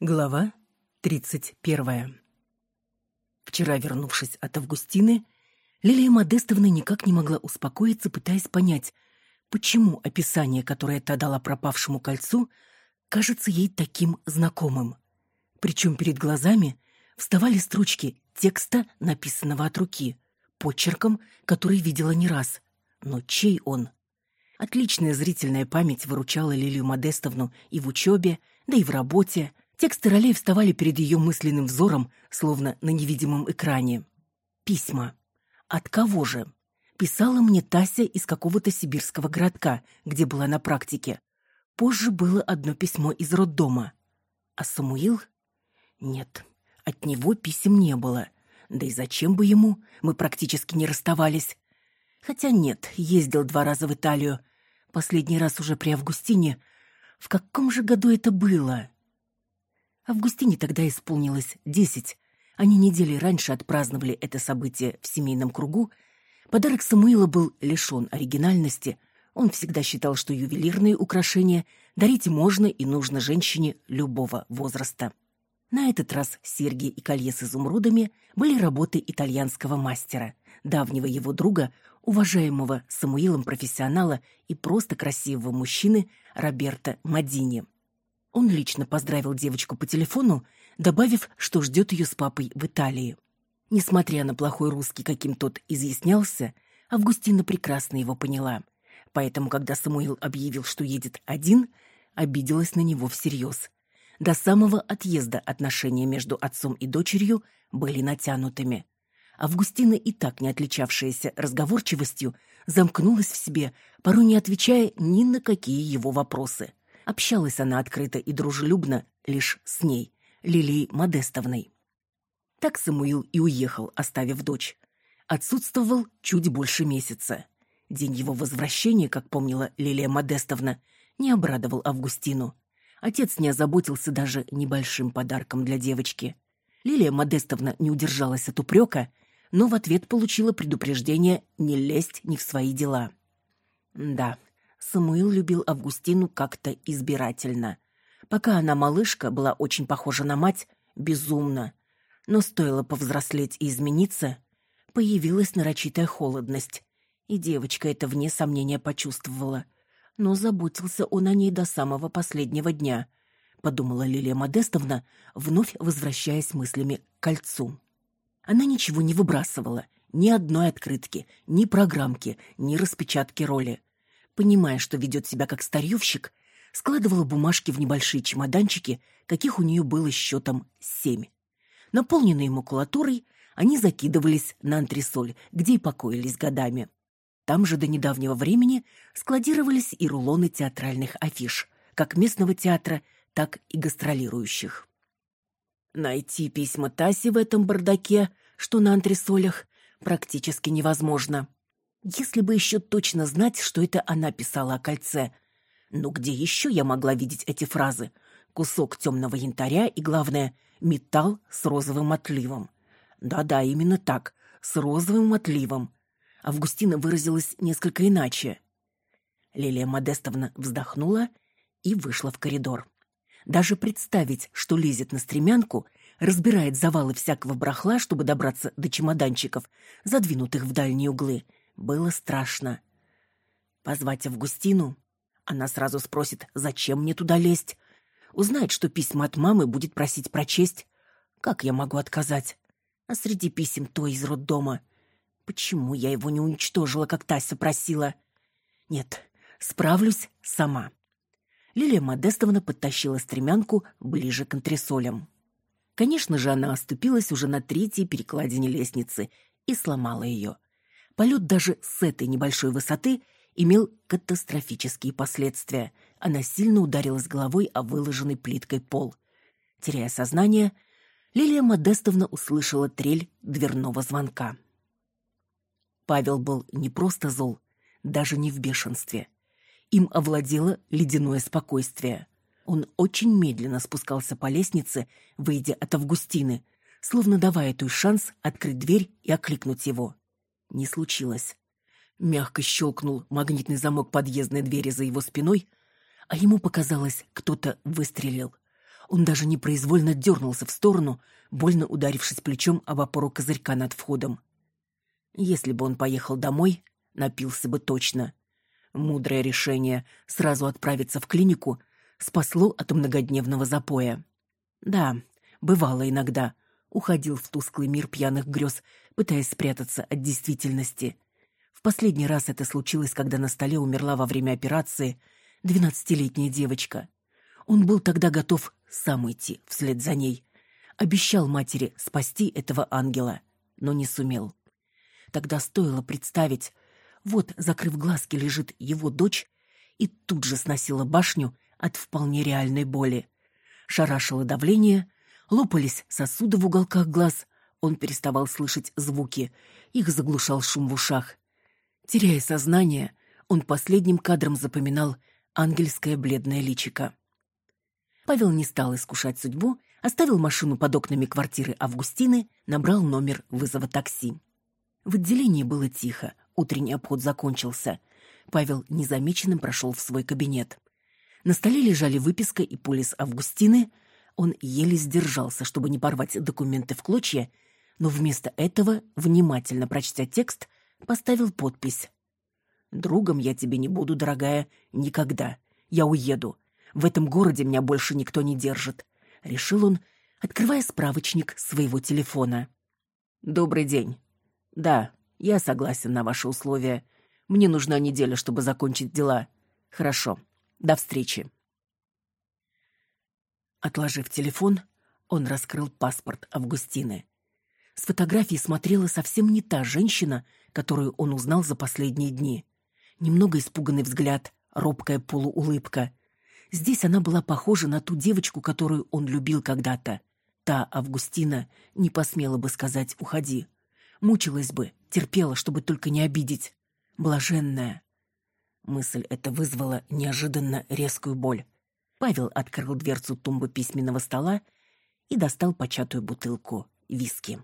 Глава тридцать первая. Вчера, вернувшись от Августины, Лилия Модестовна никак не могла успокоиться, пытаясь понять, почему описание, которое та дала пропавшему кольцу, кажется ей таким знакомым. Причем перед глазами вставали строчки текста, написанного от руки, почерком, который видела не раз. Но чей он? Отличная зрительная память выручала Лилию Модестовну и в учебе, да и в работе – Тексты ролей вставали перед ее мысленным взором, словно на невидимом экране. Письма. От кого же? Писала мне Тася из какого-то сибирского городка, где была на практике. Позже было одно письмо из роддома. А Самуил? Нет, от него писем не было. Да и зачем бы ему? Мы практически не расставались. Хотя нет, ездил два раза в Италию. Последний раз уже при Августине. В каком же году это было? Августине тогда исполнилось десять. Они недели раньше отпраздновали это событие в семейном кругу. Подарок Самуила был лишен оригинальности. Он всегда считал, что ювелирные украшения дарить можно и нужно женщине любого возраста. На этот раз серьги и колье с изумрудами были работы итальянского мастера, давнего его друга, уважаемого Самуилом профессионала и просто красивого мужчины Роберто Мадини. Он лично поздравил девочку по телефону, добавив, что ждет ее с папой в Италии. Несмотря на плохой русский, каким тот изъяснялся, Августина прекрасно его поняла. Поэтому, когда Самуил объявил, что едет один, обиделась на него всерьез. До самого отъезда отношения между отцом и дочерью были натянутыми. Августина, и так не отличавшаяся разговорчивостью, замкнулась в себе, порой не отвечая ни на какие его вопросы. Общалась она открыто и дружелюбно лишь с ней, Лилией Модестовной. Так Самуил и уехал, оставив дочь. Отсутствовал чуть больше месяца. День его возвращения, как помнила Лилия Модестовна, не обрадовал Августину. Отец не озаботился даже небольшим подарком для девочки. Лилия Модестовна не удержалась от упрека, но в ответ получила предупреждение не лезть ни в свои дела. Да, Самуил любил Августину как-то избирательно. Пока она малышка, была очень похожа на мать, безумно. Но стоило повзрослеть и измениться, появилась нарочитая холодность. И девочка это вне сомнения почувствовала. Но заботился он о ней до самого последнего дня, подумала Лилия Модестовна, вновь возвращаясь мыслями к кольцу. Она ничего не выбрасывала, ни одной открытки, ни программки, ни распечатки роли понимая, что ведет себя как старьевщик, складывала бумажки в небольшие чемоданчики, каких у нее было счетом семь. Наполненные макулатурой, они закидывались на антресоль, где и покоились годами. Там же до недавнего времени складировались и рулоны театральных афиш, как местного театра, так и гастролирующих. Найти письма Таси в этом бардаке, что на антресолях, практически невозможно. Если бы еще точно знать, что это она писала о кольце. Но где еще я могла видеть эти фразы? Кусок темного янтаря и, главное, металл с розовым отливом. Да-да, именно так, с розовым отливом. Августина выразилась несколько иначе. Лилия Модестовна вздохнула и вышла в коридор. Даже представить, что лезет на стремянку, разбирает завалы всякого брахла, чтобы добраться до чемоданчиков, задвинутых в дальние углы — было страшно. Позвать Августину? Она сразу спросит, зачем мне туда лезть? Узнает, что письма от мамы будет просить прочесть. Как я могу отказать? А среди писем то из роддома. Почему я его не уничтожила, как Тася просила? Нет, справлюсь сама. Лилия Модестовна подтащила стремянку ближе к антресолям. Конечно же, она оступилась уже на третьей перекладине лестницы и сломала ее. Полет даже с этой небольшой высоты имел катастрофические последствия. Она сильно ударилась головой о выложенный плиткой пол. Теряя сознание, Лилия Модестовна услышала трель дверного звонка. Павел был не просто зол, даже не в бешенстве. Им овладело ледяное спокойствие. Он очень медленно спускался по лестнице, выйдя от Августины, словно давая той шанс открыть дверь и окликнуть его не случилось. Мягко щелкнул магнитный замок подъездной двери за его спиной, а ему показалось, кто-то выстрелил. Он даже непроизвольно дернулся в сторону, больно ударившись плечом об опору козырька над входом. Если бы он поехал домой, напился бы точно. Мудрое решение сразу отправиться в клинику спасло от многодневного запоя. Да, бывало иногда. Уходил в тусклый мир пьяных грез, пытаясь спрятаться от действительности. В последний раз это случилось, когда на столе умерла во время операции двенадцатилетняя девочка. Он был тогда готов сам идти вслед за ней. Обещал матери спасти этого ангела, но не сумел. Тогда стоило представить, вот, закрыв глазки, лежит его дочь, и тут же сносила башню от вполне реальной боли. Шарашило давление, лопались сосуды в уголках глаз, он переставал слышать звуки, их заглушал шум в ушах. Теряя сознание, он последним кадром запоминал ангельское бледное личико. Павел не стал искушать судьбу, оставил машину под окнами квартиры Августины, набрал номер вызова такси. В отделении было тихо, утренний обход закончился. Павел незамеченным прошел в свой кабинет. На столе лежали выписка и полис Августины. Он еле сдержался, чтобы не порвать документы в клочья, но вместо этого, внимательно прочтя текст, поставил подпись. «Другом я тебе не буду, дорогая, никогда. Я уеду. В этом городе меня больше никто не держит, решил он, открывая справочник своего телефона. Добрый день. Да, я согласен на ваши условия. Мне нужна неделя, чтобы закончить дела. Хорошо. До встречи. Отложив телефон, он раскрыл паспорт Августины. С фотографии смотрела совсем не та женщина, которую он узнал за последние дни. Немного испуганный взгляд, робкая полуулыбка. Здесь она была похожа на ту девочку, которую он любил когда-то. Та Августина не посмела бы сказать «уходи». Мучилась бы, терпела, чтобы только не обидеть. Блаженная. Мысль эта вызвала неожиданно резкую боль. Павел открыл дверцу тумбы письменного стола и достал початую бутылку виски.